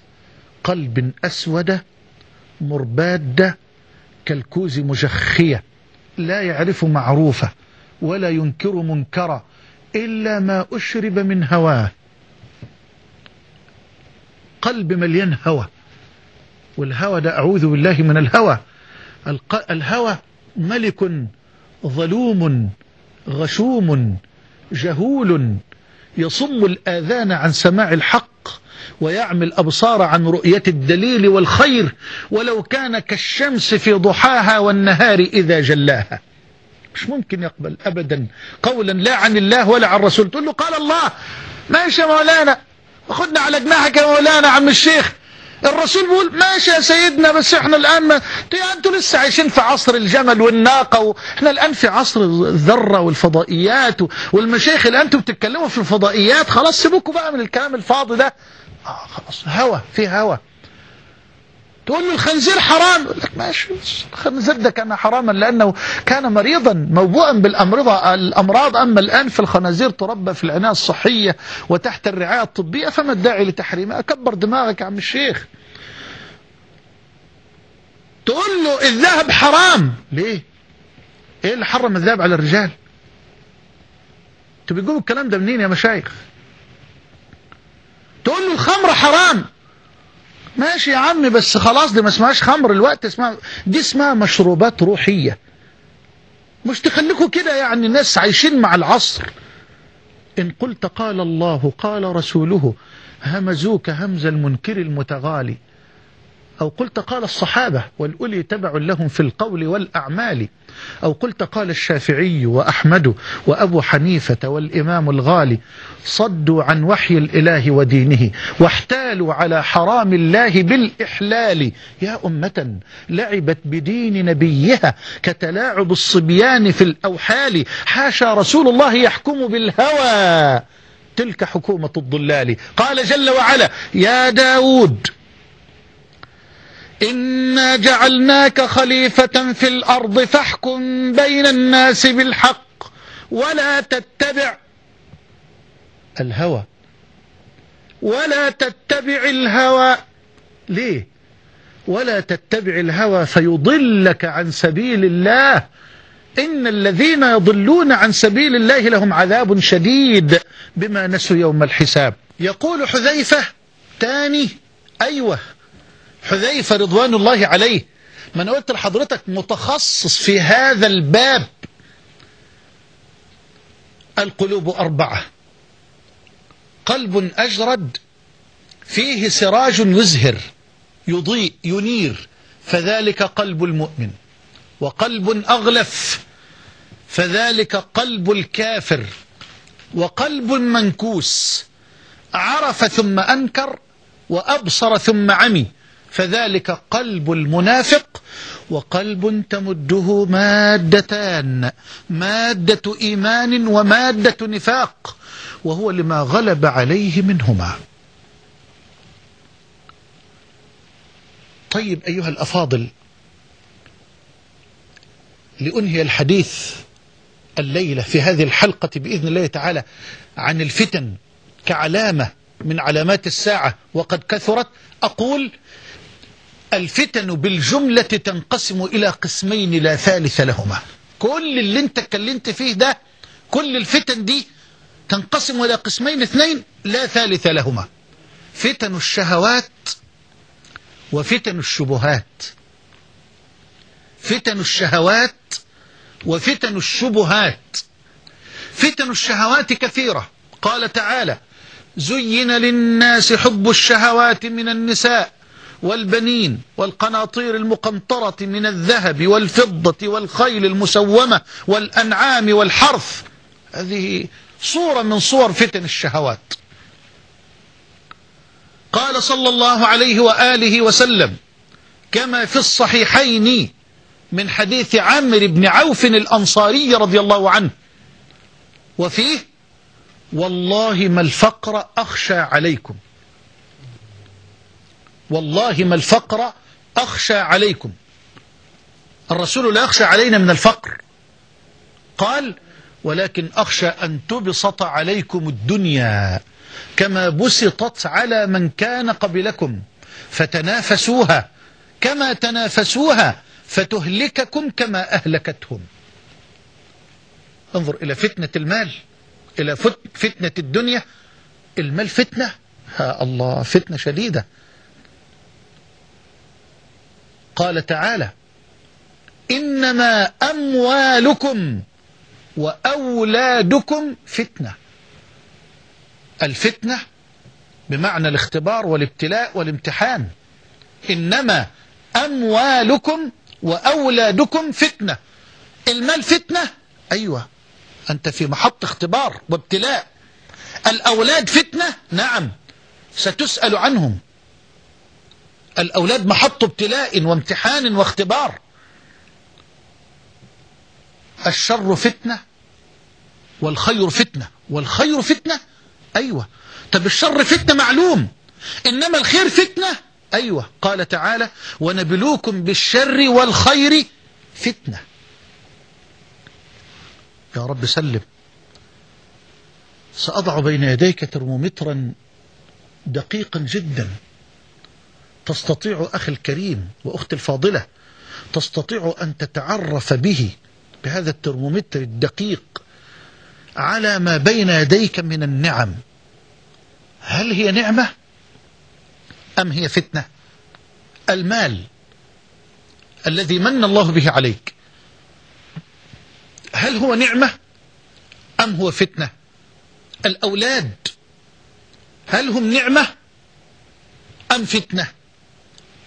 Speaker 1: قلب أسود مرباد كالكوز مجخية لا يعرف معروفة ولا ينكر منكرا إلا ما أشرب من هواه. قلب مليان هوى والهوى ده أعوذ بالله من الهوى. الهوى ملك ظلوم غشوم جهول يصم الآذان عن سماع الحق. ويعمي الأبصار عن رؤية الدليل والخير ولو كان كالشمس في ضحاها والنهار إذا جلاها. مش ممكن يقبل أبدا قولا لا عن الله ولا عن الرسول. تقول له قال الله ماشي يا مولانا خدنا على جناحك يا مولانا عم الشيخ. الرسول بيقول ماشي يا سيدنا بس إحنا الآن ما أنتوا لسه عايشين في عصر الجمل والناقة وإحنا الآن في عصر الذرة والفضائيات والمشايخ الآن أنتوا بتتكلموا في الفضائيات خلاص سيبوكوا بقى من الكلام الفاضي ده. هوا في هوا. تقول له الخنزير حرام. يقول لك ماشي الخنزير ده كان حراما لأنه كان مريضا موبوءا بالأمراض الأمراض. أما الآن في الخنازير تربى في العناية الصحية وتحت الرعاية الطبية فما الداعي لتحريمها كبر دماغك يا عم الشيخ. تقول له الذهب حرام. ليه؟ إيه اللي حرم الذهب على الرجال؟ أنتوا بتقولوا الكلام ده منين يا مشايخ؟ تقول له الخمر حرام. ماشي يا عم بس خلاص دي ما اسمهاش خمر الوقت اسمها دي اسمها مشروبات روحية. مش تخليكوا كده يعني ناس عايشين مع العصر. إن قلت قال الله قال رسوله. همزوك همز المنكر المتغالي. أو قلت قال الصحابة والأولي تبع لهم في القول والأعمال. أو قلت قال الشافعي وأحمد وأبو حنيفة والإمام الغالي صدوا عن وحي الإله ودينه واحتالوا على حرام الله بالإحلال. يا أمة لعبت بدين نبيها كتلاعب الصبيان في الأوحال. حاشا رسول الله يحكم بالهوى. تلك حكومة الضلال. قال جل وعلا يا داود إنا جعلناك خليفة في الأرض فاحكم بين الناس بالحق ولا تتبع الهوى. ولا تتبع الهوى. ليه؟ ولا تتبع الهوى فيضلك عن سبيل الله. إن الذين يضلون عن سبيل الله لهم عذاب شديد بما نسوا يوم الحساب. يقول حذيفة تاني أيوه. حذيفة رضوان الله عليه. ما أنا قلت لحضرتك متخصص في هذا الباب. القلوب أربعة. قلب أجرد. فيه سراج يزهر. يضيء ينير. فذلك قلب المؤمن. وقلب أغلف. فذلك قلب الكافر. وقلب منكوس. عرف ثم أنكر. وأبصر ثم عمي. فذلك قلب المنافق وقلب تمده مادتان مادة إيمان ومادة نفاق وهو لما غلب عليه منهما. طيب أيها الأفاضل لأنهي الحديث الليلة في هذه الحلقة بإذن الله تعالى عن الفتن كعلامة من علامات الساعة وقد كثرت أقول الفتن بالجملة تنقسم إلى قسمين لا ثالث لهما. كل اللي انت اتكلمت فيه ده كل الفتن دي تنقسم إلى قسمين اثنين لا ثالث لهما. فتن الشهوات وفتن الشبهات. فتن الشهوات وفتن الشبهات. فتن الشهوات كثيرة. قال تعالى زين للناس حب الشهوات من النساء. والبنين والقناطير المقنطرة من الذهب والفضة والخيل المسومة والأنعام والحرث. هذه صورة من صور فتن الشهوات. قال صلى الله عليه وآله وسلم كما في الصحيحين من حديث عمرو بن عوف الأنصاري رضي الله عنه. وفيه والله ما الفقر أخشى عليكم. والله ما الفقر أخشى عليكم. الرسول لا يخشى علينا من الفقر. قال ولكن أخشى أن تبسط عليكم الدنيا كما بسطت على من كان قبلكم. فتنافسوها كما تنافسوها فتهلككم كما أهلكتهم. انظر إلى فتنة المال إلى فتنة الدنيا. المال فتنة؟ ها الله فتنة شديدة. قال تعالى إنما أموالكم وأولادكم فتنة. الفتنة بمعنى الاختبار والابتلاء والامتحان. إنما أموالكم وأولادكم فتنة. المال فتنة؟ أيوة. أنت في محط اختبار وابتلاء. الأولاد فتنة؟ نعم. ستسأل عنهم. الأولاد محط ابتلاء وامتحان واختبار. الشر فتنة والخير فتنة والخير فتنة. أيوة. طب الشر فتنة معلوم إنما الخير فتنة؟ أيوة. قال تعالى ونبلوكم بالشر والخير فتنة. يا رب سلم. سأضع بين يديك ترمومترا دقيقا جدا. تستطيع أخي الكريم وأختي الفاضلة تستطيع أن تتعرف به بهذا الترمومتر الدقيق على ما بين يديك من النعم. هل هي نعمة أم هي فتنة؟ المال الذي من الله به عليك هل هو نعمة أم هو فتنة؟ الأولاد هل هم نعمة أم فتنة؟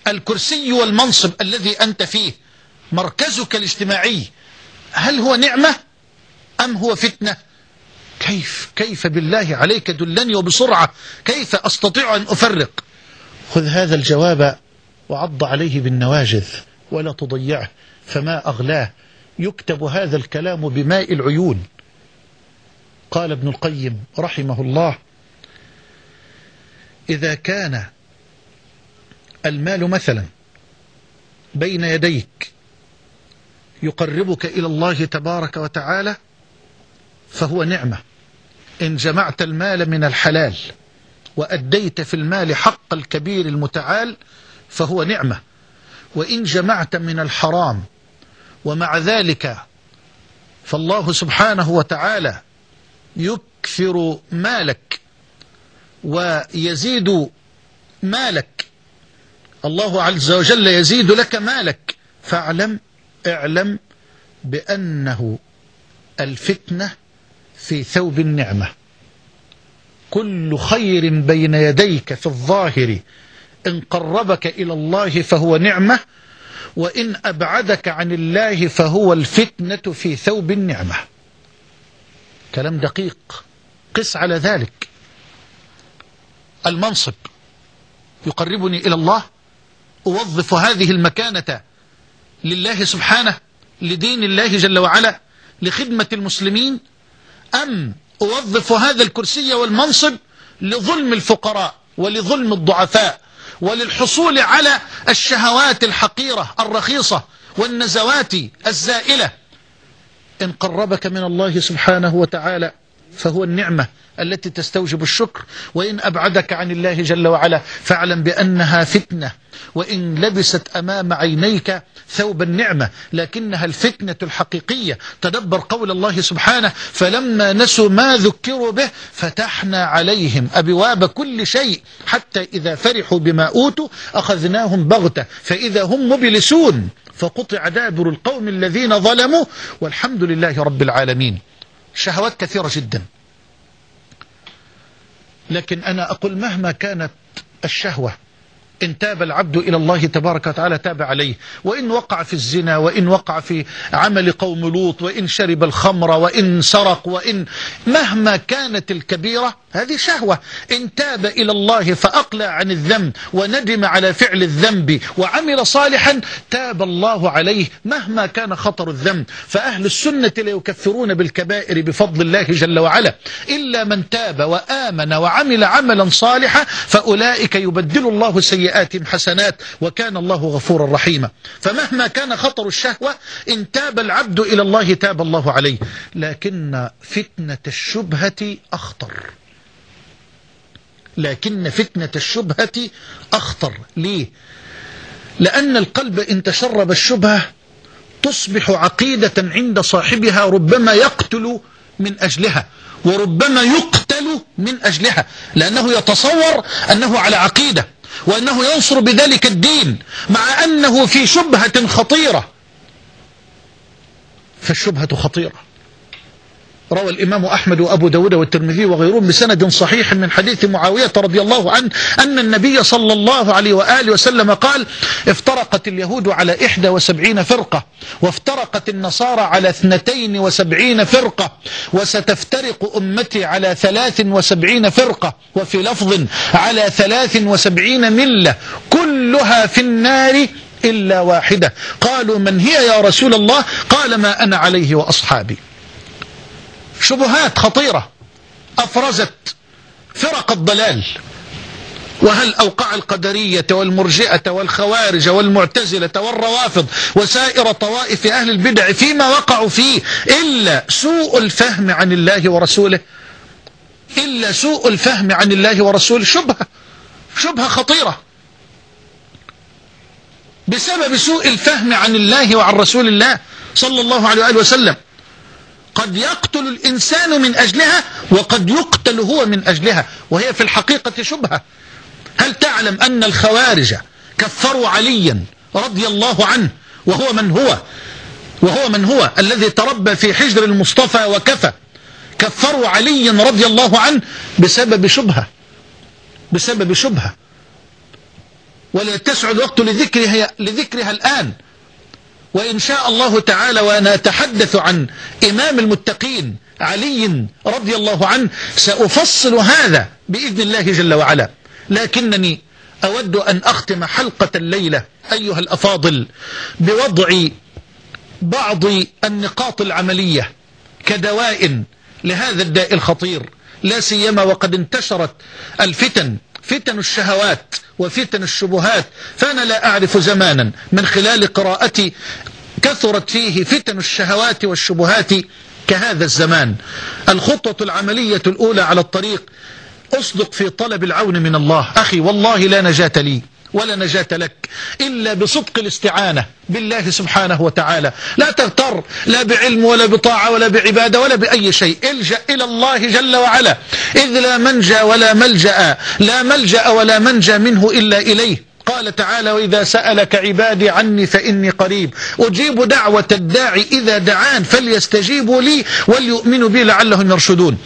Speaker 1: الكرسي والمنصب الذي أنت فيه مركزك الاجتماعي هل هو نعمة أم هو فتنة؟ كيف كيف بالله عليك دلني وبسرعة؟ كيف أستطيع أن أفرق؟ خذ هذا الجواب وعض عليه بالنواجذ ولا تضيعه فما أغلاه. يكتب هذا الكلام بماء العيون. قال ابن القيم رحمه الله إذا كان المال مثلا بين يديك يقربك إلى الله تبارك وتعالى فهو نعمة. إن جمعت المال من الحلال وأديت في المال حق الكبير المتعال فهو نعمة. وإن جمعت من الحرام ومع ذلك فالله سبحانه وتعالى يكثر مالك ويزيد مالك الله عز وجل يزيد لك مالك. فاعلم اعلم بأنه الفتنة في ثوب النعمة. كل خير بين يديك في الظاهر. إن قربك إلى الله فهو نعمة وإن أبعدك عن الله فهو الفتنة في ثوب النعمة. كلام دقيق. قس على ذلك. المنصب. يقربني إلى الله. أوظف هذه المكانة لله سبحانه لدين الله جل وعلا لخدمة المسلمين أم أوظف هذا الكرسي والمنصب لظلم الفقراء ولظلم الضعفاء وللحصول على الشهوات الحقيرة الرخيصة والنزوات الزائلة؟ إن قربك من الله سبحانه وتعالى فهو النعمة التي تستوجب الشكر. وإن أبعدك عن الله جل وعلا فاعلم بأنها فتنة. وإن لبست أمام عينيك ثوب النعمة لكنها الفتنة الحقيقية. تدبر قول الله سبحانه فلما نسوا ما ذكروا به فتحنا عليهم أبواب كل شيء حتى إذا فرحوا بما أوتوا أخذناهم بغتة. فإذا هم مبلسون فقطع دابر القوم الذين ظلموا. والحمد لله رب العالمين. شهوات كثيرة جدا. لكن أنا أقول مهما كانت الشهوة إن تاب العبد إلى الله تبارك وتعالى تاب عليه. وإن وقع في الزنا وإن وقع في عمل قوم لوط وإن شرب الخمر وإن سرق وإن مهما كانت الكبيرة هذه شهوة. إن تاب إلى الله فأقلع عن الذنب وندم على فعل الذنب وعمل صالحا تاب الله عليه مهما كان خطر الذنب. فأهل السنة لا يكفرون بالكبائر بفضل الله جل وعلا. إلا من تاب وآمن وعمل عملا صالحا فأولئك يبدل الله سيئاتهم حسنات وكان الله غفورا رحيما. فمهما كان خطر الشهوة إن تاب العبد إلى الله تاب الله عليه. لكن فتنة الشبهة أخطر. لكن فتنة الشبهة أخطر. ليه؟ لأن القلب إن تشرب الشبهة تصبح عقيدة عند صاحبها ربما يقتل من أجلها وربما يقتل من أجلها لأنه يتصور أنه على عقيدة وأنه ينصر بذلك الدين مع أنه في شبهة خطيرة. فالشبهة خطيرة. روى الإمام أحمد وأبو داود والترمذي وغيرهم بسند صحيح من حديث معاوية رضي الله عنه أن النبي صلى الله عليه وآله وسلم قال افترقت اليهود على إحدى وسبعين فرقة وافترقت النصارى على اثنتين وسبعين فرقة وستفترق أمتي على ثلاث وسبعين فرقة وفي لفظ على ثلاث وسبعين ملة كلها في النار إلا واحدة. قالوا من هي يا رسول الله؟ قال ما أنا عليه وأصحابي. شبهات خطيرة. أفرزت فرق الضلال. وهل أوقع القدرية والمرجئة والخوارج والمعتزلة والروافض وسائر طوائف أهل البدع فيما وقعوا فيه إلا سوء الفهم عن الله ورسوله؟ إلا سوء الفهم عن الله ورسوله. شبهة شبهة خطيرة. بسبب سوء الفهم عن الله وعن رسول الله صلى الله عليه وآله وسلم قد يقتل الإنسان من أجلها وقد يقتل هو من أجلها وهي في الحقيقة شبهة. هل تعلم أن الخوارج كفروا عليا رضي الله عنه وهو من هو؟ وهو من هو الذي تربى في حجر المصطفى وكفى؟ كفروا عليا رضي الله عنه بسبب شبهة بسبب شبهة. ولا تسعد وقت لذكرها, لذكرها الآن. وإن شاء الله تعالى وأنا أتحدث عن إمام المتقين علي رضي الله عنه سأفصل هذا بإذن الله جل وعلا. لكنني أود أن أختم حلقة الليلة أيها الأفاضل بوضع بعض النقاط العملية كدواء لهذا الداء الخطير. لا سيما وقد انتشرت الفتن فتن الشهوات وفتن الشبهات فأنا لا أعرف زمانا من خلال قراءتي كثرت فيه فتن الشهوات والشبهات كهذا الزمان. الخطة العملية الأولى على الطريق أصدق في طلب العون من الله. أخي والله لا نجاة لي ولا نجاة لك إلا بصدق الاستعانة بالله سبحانه وتعالى. لا تغتر لا بعلم ولا بطاعة ولا بعبادة ولا بأي شيء. إلجأ إلى الله جل وعلا. إذ لا منجى ولا ملجأ لا ملجأ ولا منجى منه إلا إليه. قال تعالى وإذا سألك عبادي عني فإني قريب. أجيب دعوة الداعي إذا دعان فليستجيبوا لي وليؤمنوا بي لعلهم يرشدون.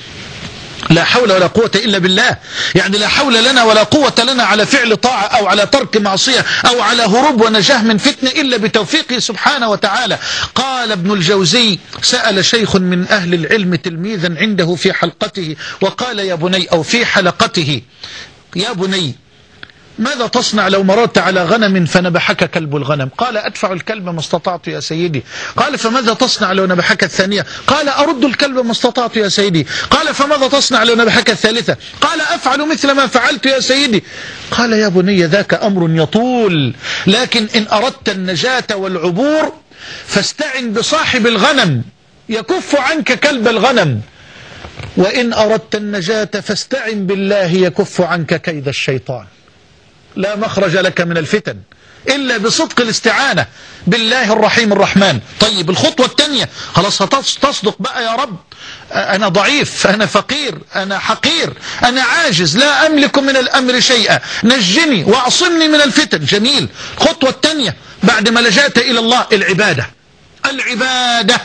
Speaker 1: لا حول ولا قوة إلا بالله. يعني لا حول لنا ولا قوة لنا على فعل طاعة أو على ترك معصية أو على هروب ونجاة من فتنة إلا بتوفيقه سبحانه وتعالى. قال ابن الجوزي سأل شيخ من أهل العلم تلميذا عنده في حلقته وقال يا بني أو في حلقته. يا بني ماذا تصنع لو مررت على غنم فنبحك كلب الغنم؟ قال أدفع الكلب ما استطعت يا سيدي. قال فماذا تصنع لو نبحك الثانية؟ قال أرد الكلب ما استطعت يا سيدي. قال فماذا تصنع لو نبحك الثالثة؟ قال أفعل مثل ما فعلت يا سيدي. قال يا بني ذاك أمر يطول لكن إن أردت النجاة والعبور فاستعن بصاحب الغنم يكف عنك كلب الغنم. وإن أردت النجاة فاستعن بالله يكف عنك كيد الشيطان. لا مخرج لك من الفتن إلا بصدق الاستعانة بالله الرحيم الرحمن. طيب الخطوة الثانية خلاص تصدق بقى يا رب. أنا ضعيف أنا فقير أنا حقير أنا عاجز لا أملك من الأمر شيئا. نجني واعصمني من الفتن. جميل. الخطوة الثانية بعد ما لجأت إلى الله العبادة. العبادة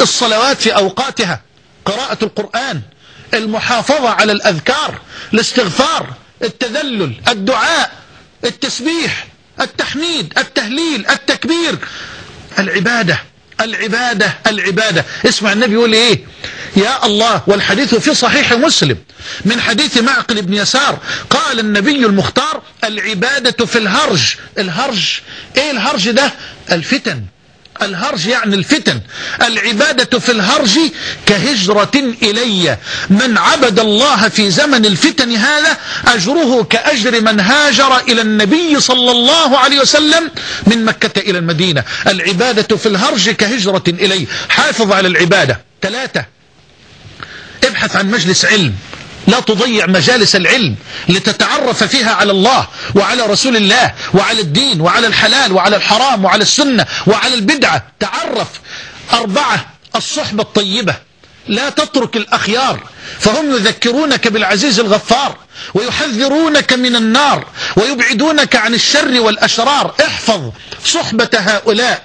Speaker 1: الصلوات في أوقاتها. قراءة القرآن المحافظة على الأذكار الاستغفار التذلل الدعاء. التسبيح التحميد التهليل التكبير. العبادة العبادة العبادة. اسمع النبي يقول إيه؟ يا الله والحديث في صحيح مسلم. من حديث معقل بن يسار قال النبي المختار العبادة في الهرج. الهرج إيه الهرج ده؟ الفتن. الهرج يعني الفتن. العبادة في الهرج كهجرة إلي. من عبد الله في زمن الفتن هذا أجره كأجر من هاجر إلى النبي صلى الله عليه وسلم من مكة إلى المدينة. العبادة في الهرج كهجرة إلي. حافظ على العبادة. ثلاثة. ابحث عن مجلس علم. لا تضيع مجالس العلم لتتعرف فيها على الله وعلى رسول الله وعلى الدين وعلى الحلال وعلى الحرام وعلى السنة وعلى البدعة. تعرف أربعة الصحبة الطيبة. لا تترك الأخيار. فهم يذكرونك بالعزيز الغفار ويحذرونك من النار ويبعدونك عن الشر والأشرار. احفظ صحبة هؤلاء.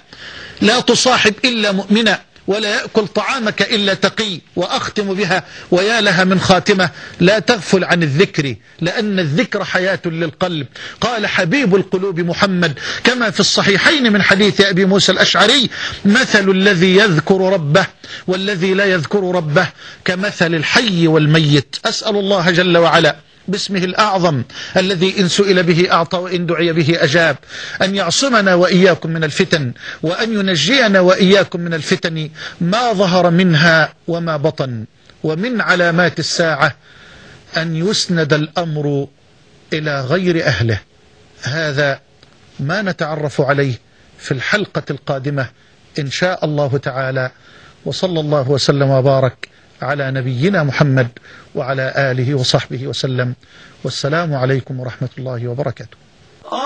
Speaker 1: لا تصاحب إلا مؤمنا. ولا يأكل طعامك إلا تقي وأختم بها ويا لها من خاتمة. لا تغفل عن الذكر لأن الذكر حياة للقلب. قال حبيب القلوب محمد كما في الصحيحين من حديث أبي موسى الأشعري مثل الذي يذكر ربه والذي لا يذكر ربه كمثل الحي والميت. أسأل الله جل وعلا باسمه الأعظم الذي إن سئل به أعطى وإن دعي به أجاب. أن يعصمنا وإياكم من الفتن وأن ينجينا وإياكم من الفتن ما ظهر منها وما بطن. ومن علامات الساعة أن يسند الأمر إلى غير أهله. هذا ما نتعرف عليه في الحلقة القادمة إن شاء الله تعالى. وصلى الله وسلم وبارك على نبينا محمد وعلى آله وصحبه وسلم. والسلام عليكم ورحمة الله وبركاته.